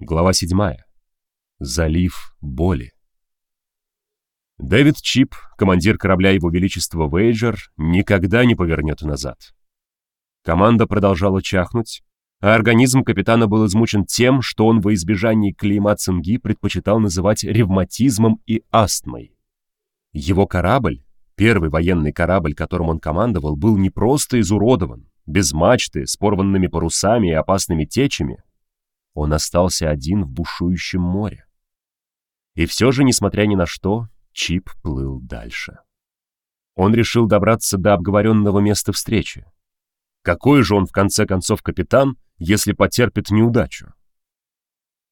Глава 7. Залив боли. Дэвид Чип, командир корабля Его Величества Вейджер, никогда не повернет назад. Команда продолжала чахнуть, а организм капитана был измучен тем, что он во избежании клейма цинги предпочитал называть ревматизмом и астмой. Его корабль, первый военный корабль, которым он командовал, был не просто изуродован, без мачты, с порванными парусами и опасными течами, он остался один в бушующем море. И все же, несмотря ни на что, Чип плыл дальше. Он решил добраться до обговоренного места встречи. Какой же он, в конце концов, капитан, если потерпит неудачу?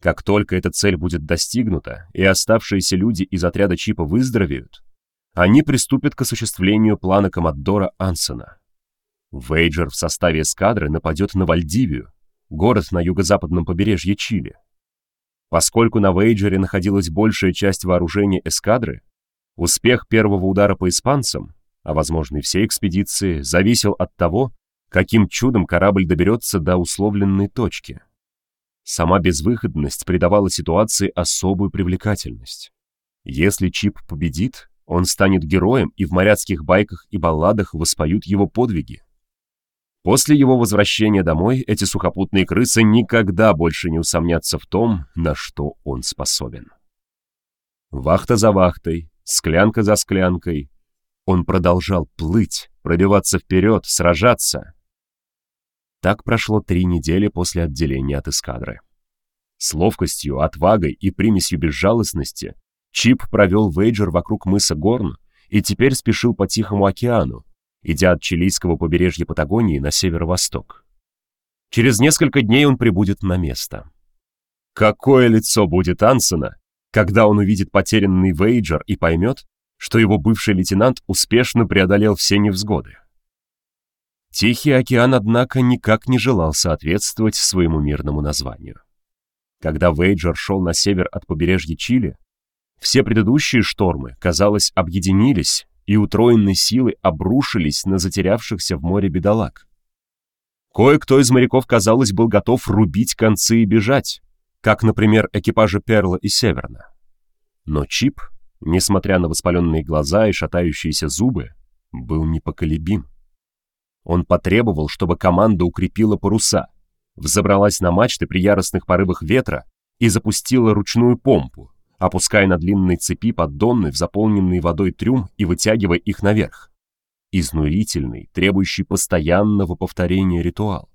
Как только эта цель будет достигнута, и оставшиеся люди из отряда Чипа выздоровеют, они приступят к осуществлению плана Коммодора Ансона. Вейджер в составе эскадры нападет на Вальдивию, город на юго-западном побережье Чили. Поскольку на Вейджере находилась большая часть вооружения эскадры, успех первого удара по испанцам, а возможно и всей экспедиции, зависел от того, каким чудом корабль доберется до условленной точки. Сама безвыходность придавала ситуации особую привлекательность. Если Чип победит, он станет героем, и в моряцких байках и балладах воспоют его подвиги. После его возвращения домой эти сухопутные крысы никогда больше не усомнятся в том, на что он способен. Вахта за вахтой, склянка за склянкой. Он продолжал плыть, пробиваться вперед, сражаться. Так прошло три недели после отделения от эскадры. С ловкостью, отвагой и примесью безжалостности Чип провел Вейджер вокруг мыса Горн и теперь спешил по Тихому океану, идя от чилийского побережья Патагонии на северо-восток. Через несколько дней он прибудет на место. Какое лицо будет Ансона, когда он увидит потерянный Вейджер и поймет, что его бывший лейтенант успешно преодолел все невзгоды. Тихий океан, однако, никак не желал соответствовать своему мирному названию. Когда Вейджер шел на север от побережья Чили, все предыдущие штормы, казалось, объединились и утроенной силы обрушились на затерявшихся в море бедолаг. Кое-кто из моряков, казалось, был готов рубить концы и бежать, как, например, экипажи Перла и Северна. Но Чип, несмотря на воспаленные глаза и шатающиеся зубы, был непоколебим. Он потребовал, чтобы команда укрепила паруса, взобралась на мачты при яростных порывах ветра и запустила ручную помпу, опуская на длинной цепи поддоны в заполненный водой трюм и вытягивая их наверх. Изнурительный, требующий постоянного повторения ритуал.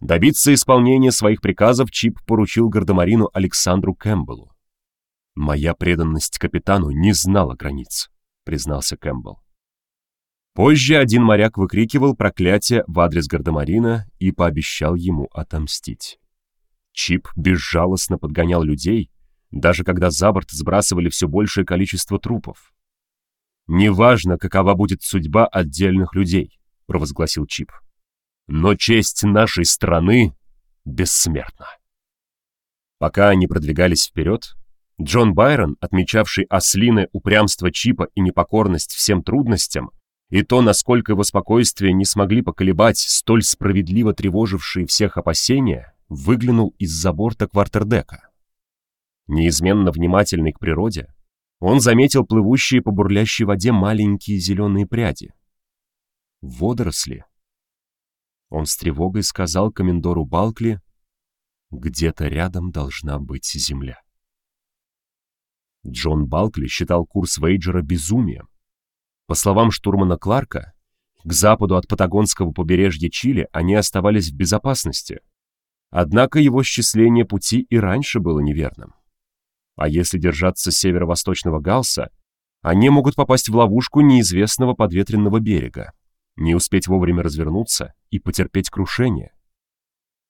Добиться исполнения своих приказов Чип поручил гардемарину Александру Кэмпбеллу. «Моя преданность капитану не знала границ», — признался Кэмпбелл. Позже один моряк выкрикивал проклятие в адрес гардемарина и пообещал ему отомстить. Чип безжалостно подгонял людей, даже когда за борт сбрасывали все большее количество трупов. «Неважно, какова будет судьба отдельных людей», — провозгласил Чип. «Но честь нашей страны бессмертна». Пока они продвигались вперед, Джон Байрон, отмечавший ослиное упрямство Чипа и непокорность всем трудностям, и то, насколько его спокойствие не смогли поколебать столь справедливо тревожившие всех опасения, выглянул из-за борта квартердека. Неизменно внимательный к природе, он заметил плывущие по бурлящей воде маленькие зеленые пряди. Водоросли. Он с тревогой сказал комендору Балкли, где-то рядом должна быть земля. Джон Балкли считал курс Вейджера безумием. По словам штурмана Кларка, к западу от патагонского побережья Чили они оставались в безопасности. Однако его счисление пути и раньше было неверным. А если держаться северо-восточного Галса, они могут попасть в ловушку неизвестного подветренного берега, не успеть вовремя развернуться и потерпеть крушение.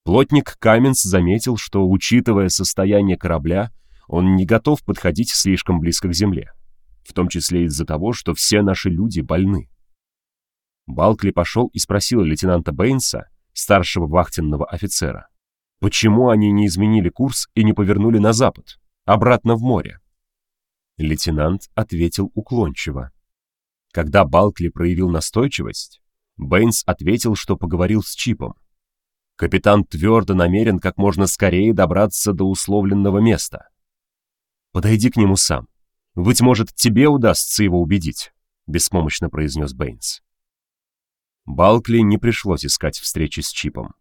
Плотник Каменс заметил, что, учитывая состояние корабля, он не готов подходить слишком близко к земле, в том числе из-за того, что все наши люди больны. Балкли пошел и спросил лейтенанта Бэйнса, старшего вахтенного офицера, почему они не изменили курс и не повернули на запад обратно в море. Лейтенант ответил уклончиво. Когда Балкли проявил настойчивость, Бэйнс ответил, что поговорил с Чипом. Капитан твердо намерен как можно скорее добраться до условленного места. Подойди к нему сам. Быть может, тебе удастся его убедить, беспомощно произнес Бэйнс. Балкли не пришлось искать встречи с Чипом.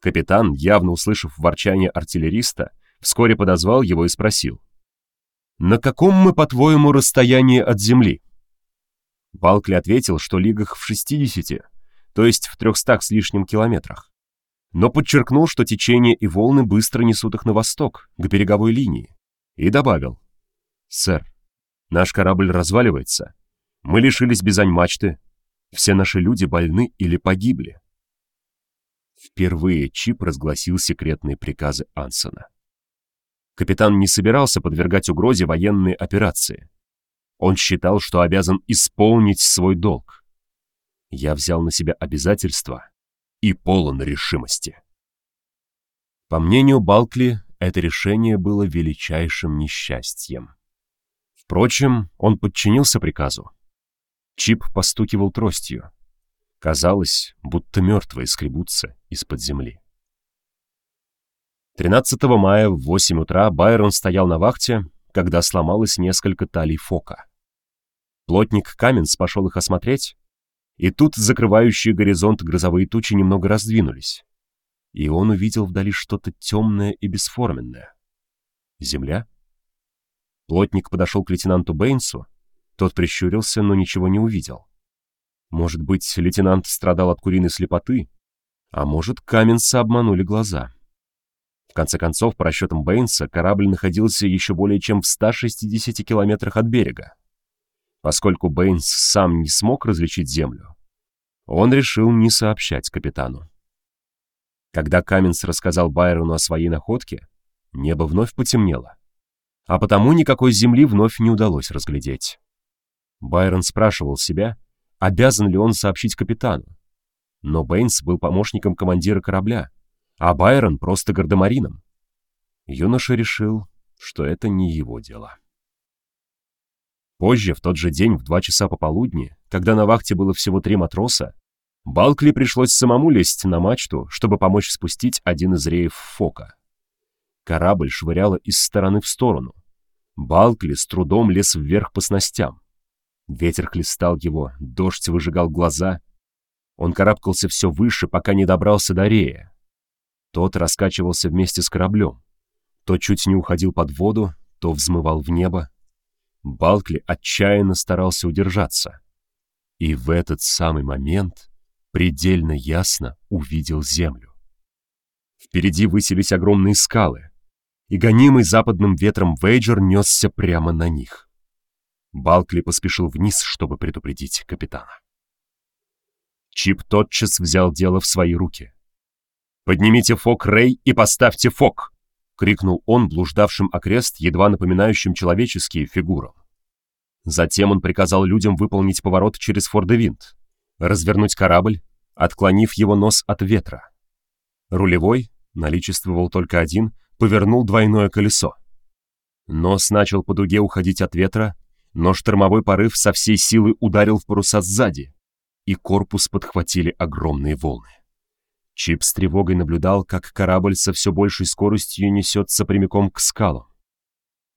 Капитан, явно услышав ворчание артиллериста, вскоре подозвал его и спросил. «На каком мы, по-твоему, расстоянии от земли?» Балкли ответил, что лигах в 60, то есть в 300 с лишним километрах. Но подчеркнул, что течение и волны быстро несут их на восток, к береговой линии, и добавил. «Сэр, наш корабль разваливается. Мы лишились бизань-мачты. Все наши люди больны или погибли». Впервые Чип разгласил секретные приказы Ансона. Капитан не собирался подвергать угрозе военные операции. Он считал, что обязан исполнить свой долг. Я взял на себя обязательства и полон решимости. По мнению Балкли, это решение было величайшим несчастьем. Впрочем, он подчинился приказу. Чип постукивал тростью. Казалось, будто мертвые скребутся из-под земли. 13 мая в 8 утра Байрон стоял на вахте, когда сломалось несколько талий фока. Плотник Каменс пошел их осмотреть, и тут закрывающие горизонт грозовые тучи немного раздвинулись, и он увидел вдали что-то темное и бесформенное. Земля? Плотник подошел к лейтенанту Бэйнсу, тот прищурился, но ничего не увидел. Может быть, лейтенант страдал от куриной слепоты, а может, Каменса обманули глаза. В конце концов, по расчетам Бэйнса, корабль находился еще более чем в 160 километрах от берега. Поскольку Бэйнс сам не смог различить землю, он решил не сообщать капитану. Когда Каменс рассказал Байрону о своей находке, небо вновь потемнело, а потому никакой земли вновь не удалось разглядеть. Байрон спрашивал себя, обязан ли он сообщить капитану. Но Бэйнс был помощником командира корабля, а Байрон просто гардемарином. Юноша решил, что это не его дело. Позже, в тот же день, в два часа пополудни, когда на вахте было всего три матроса, Балкли пришлось самому лезть на мачту, чтобы помочь спустить один из реев Фока. Корабль швыряло из стороны в сторону. Балкли с трудом лез вверх по снастям. Ветер хлестал его, дождь выжигал глаза. Он карабкался все выше, пока не добрался до рея. Тот раскачивался вместе с кораблем. То чуть не уходил под воду, то взмывал в небо. Балкли отчаянно старался удержаться. И в этот самый момент предельно ясно увидел землю. Впереди высились огромные скалы, и гонимый западным ветром Вейджер несся прямо на них. Балкли поспешил вниз, чтобы предупредить капитана. Чип тотчас взял дело в свои руки. «Поднимите фок, Рэй, и поставьте фок!» — крикнул он блуждавшим окрест, едва напоминающим человеческие фигурам. Затем он приказал людям выполнить поворот через Фордевинт, развернуть корабль, отклонив его нос от ветра. Рулевой, наличествовал только один, повернул двойное колесо. Нос начал по дуге уходить от ветра, но штормовой порыв со всей силы ударил в паруса сзади, и корпус подхватили огромные волны. Чип с тревогой наблюдал, как корабль со все большей скоростью несется прямиком к скалам.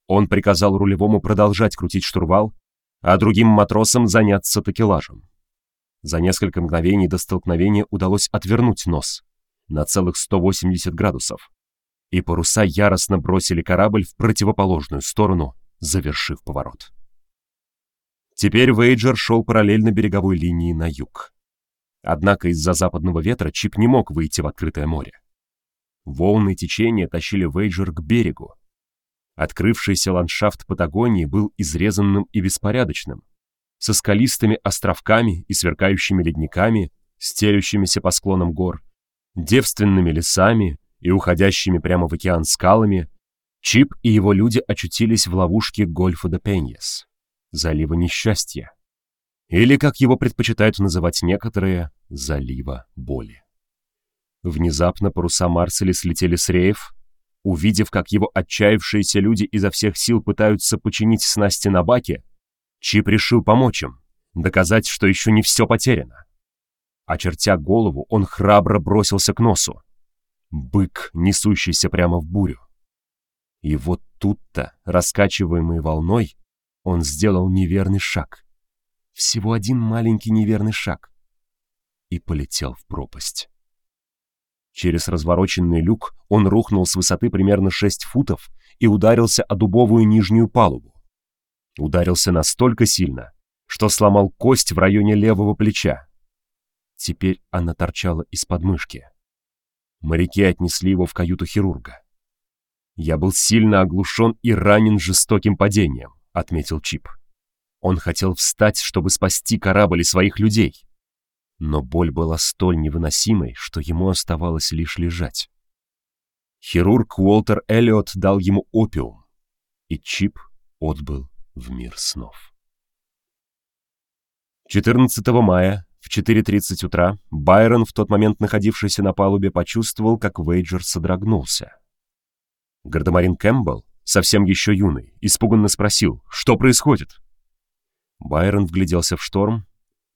Он приказал рулевому продолжать крутить штурвал, а другим матросам заняться такелажем. За несколько мгновений до столкновения удалось отвернуть нос на целых 180 градусов, и паруса яростно бросили корабль в противоположную сторону, завершив поворот. Теперь Вейджер шел параллельно береговой линии на юг. Однако из-за западного ветра Чип не мог выйти в открытое море. Волны течения тащили Вейджер к берегу. Открывшийся ландшафт Патагонии был изрезанным и беспорядочным, со скалистыми островками и сверкающими ледниками, стелющимися по склонам гор, девственными лесами и уходящими прямо в океан скалами, Чип и его люди очутились в ловушке Гольфа де Пеньес, залива несчастья или, как его предпочитают называть некоторые, залива боли. Внезапно паруса Марселя слетели с реев, увидев, как его отчаявшиеся люди изо всех сил пытаются починить снасти на баке, Чип решил помочь им, доказать, что еще не все потеряно. Очертя голову, он храбро бросился к носу. Бык, несущийся прямо в бурю. И вот тут-то, раскачиваемый волной, он сделал неверный шаг. Всего один маленький неверный шаг. И полетел в пропасть. Через развороченный люк он рухнул с высоты примерно 6 футов и ударился о дубовую нижнюю палубу. Ударился настолько сильно, что сломал кость в районе левого плеча. Теперь она торчала из подмышки. Моряки отнесли его в каюту хирурга. «Я был сильно оглушен и ранен жестоким падением», — отметил Чип. Он хотел встать, чтобы спасти корабль и своих людей. Но боль была столь невыносимой, что ему оставалось лишь лежать. Хирург Уолтер Эллиот дал ему опиум, и Чип отбыл в мир снов. 14 мая в 4.30 утра Байрон, в тот момент находившийся на палубе, почувствовал, как Вейджер содрогнулся. Гардемарин Кэмпбелл, совсем еще юный, испуганно спросил, что происходит. Байрон вгляделся в шторм,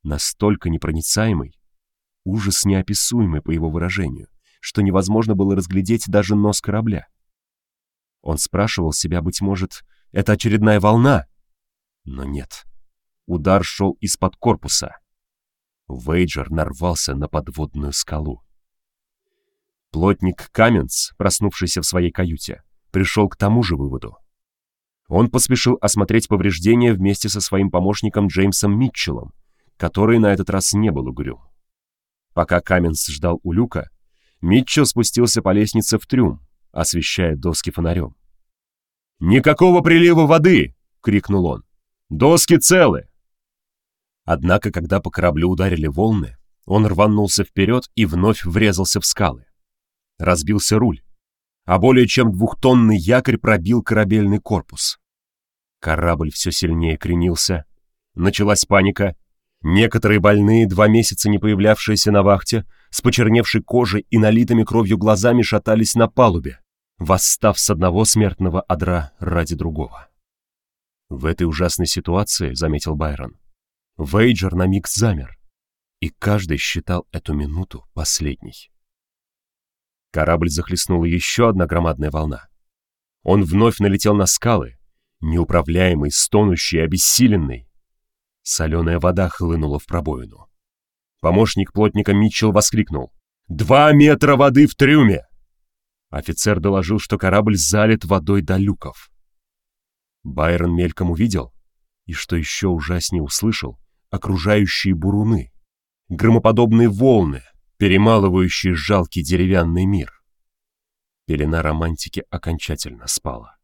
настолько непроницаемый, ужас неописуемый по его выражению, что невозможно было разглядеть даже нос корабля. Он спрашивал себя, быть может, это очередная волна? Но нет. Удар шел из-под корпуса. Вейджер нарвался на подводную скалу. Плотник Каменс, проснувшийся в своей каюте, пришел к тому же выводу. Он поспешил осмотреть повреждения вместе со своим помощником Джеймсом Митчеллом, который на этот раз не был угрюм. Пока Каменс ждал у люка, Митчелл спустился по лестнице в трюм, освещая доски фонарем. «Никакого прилива воды!» — крикнул он. «Доски целы!» Однако, когда по кораблю ударили волны, он рванулся вперед и вновь врезался в скалы разбился руль, а более чем двухтонный якорь пробил корабельный корпус. Корабль все сильнее кренился. Началась паника. Некоторые больные, два месяца не появлявшиеся на вахте, с почерневшей кожей и налитыми кровью глазами шатались на палубе, восстав с одного смертного одра ради другого. В этой ужасной ситуации, заметил Байрон, Вейджер на миг замер, и каждый считал эту минуту последней. Корабль захлестнула еще одна громадная волна. Он вновь налетел на скалы, неуправляемый, стонущий, обессиленный. Соленая вода хлынула в пробоину. Помощник плотника Митчелл воскликнул. «Два метра воды в трюме!» Офицер доложил, что корабль залит водой до люков. Байрон мельком увидел, и что еще ужаснее услышал, окружающие буруны, громоподобные волны — перемалывающий жалкий деревянный мир. Пелена романтики окончательно спала.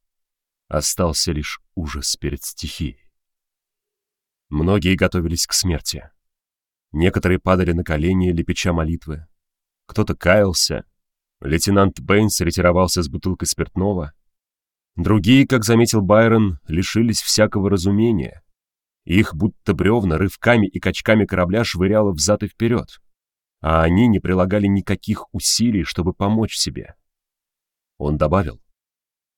Остался лишь ужас перед стихией. Многие готовились к смерти. Некоторые падали на колени, лепеча молитвы. Кто-то каялся. Лейтенант Бэйнс ретировался с бутылкой спиртного. Другие, как заметил Байрон, лишились всякого разумения. Их, будто бревна, рывками и качками корабля швыряло взад и вперед а они не прилагали никаких усилий, чтобы помочь себе. Он добавил,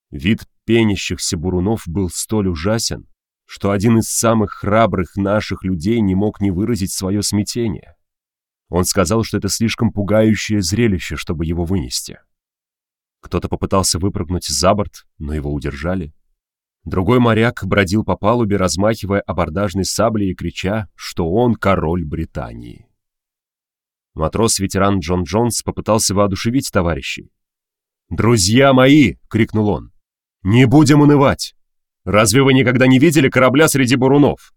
вид пенящихся бурунов был столь ужасен, что один из самых храбрых наших людей не мог не выразить свое смятение. Он сказал, что это слишком пугающее зрелище, чтобы его вынести. Кто-то попытался выпрыгнуть за борт, но его удержали. Другой моряк бродил по палубе, размахивая абордажной саблей и крича, что он король Британии. Матрос-ветеран Джон Джонс попытался воодушевить товарищей. «Друзья мои!» — крикнул он. «Не будем унывать! Разве вы никогда не видели корабля среди бурунов?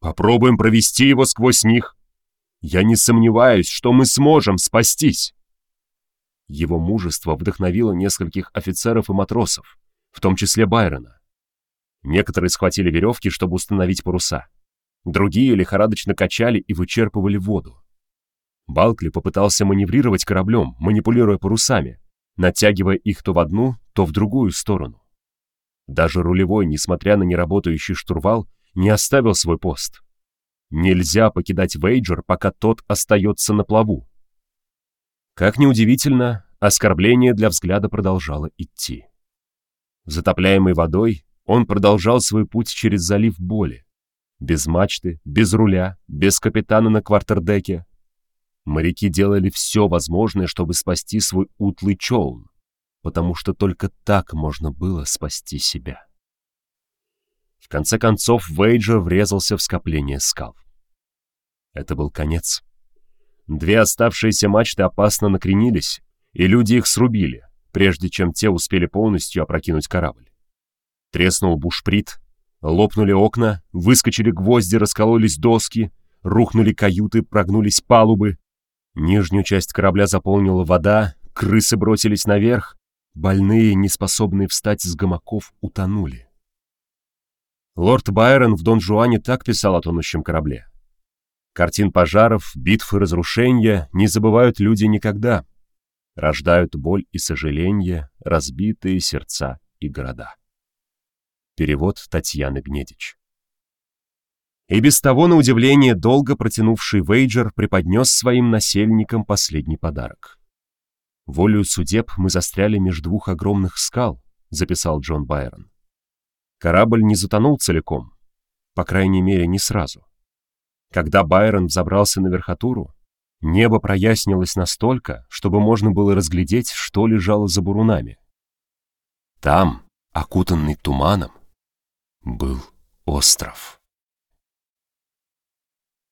Попробуем провести его сквозь них. Я не сомневаюсь, что мы сможем спастись!» Его мужество вдохновило нескольких офицеров и матросов, в том числе Байрона. Некоторые схватили веревки, чтобы установить паруса. Другие лихорадочно качали и вычерпывали воду. Балкли попытался маневрировать кораблем, манипулируя парусами, натягивая их то в одну, то в другую сторону. Даже рулевой, несмотря на неработающий штурвал, не оставил свой пост. Нельзя покидать Вейджер, пока тот остается на плаву. Как ни удивительно, оскорбление для взгляда продолжало идти. Затопляемый водой, он продолжал свой путь через залив боли. Без мачты, без руля, без капитана на квартердеке, Моряки делали все возможное, чтобы спасти свой утлый челн, потому что только так можно было спасти себя. В конце концов, Вейджер врезался в скопление скал. Это был конец. Две оставшиеся мачты опасно накренились, и люди их срубили, прежде чем те успели полностью опрокинуть корабль. Треснул бушприт, лопнули окна, выскочили гвозди, раскололись доски, рухнули каюты, прогнулись палубы. Нижнюю часть корабля заполнила вода, крысы бросились наверх, больные, неспособные встать с гамаков, утонули. Лорд Байрон в Дон Жуане так писал о тонущем корабле. Картин пожаров, битв и разрушения не забывают люди никогда. Рождают боль и сожаление, разбитые сердца и города. Перевод Татьяны Гнедич. И без того, на удивление, долго протянувший Вейджер преподнес своим насельникам последний подарок. «Волею судеб мы застряли между двух огромных скал», — записал Джон Байрон. Корабль не затонул целиком, по крайней мере, не сразу. Когда Байрон взобрался на верхотуру, небо прояснилось настолько, чтобы можно было разглядеть, что лежало за бурунами. Там, окутанный туманом, был остров.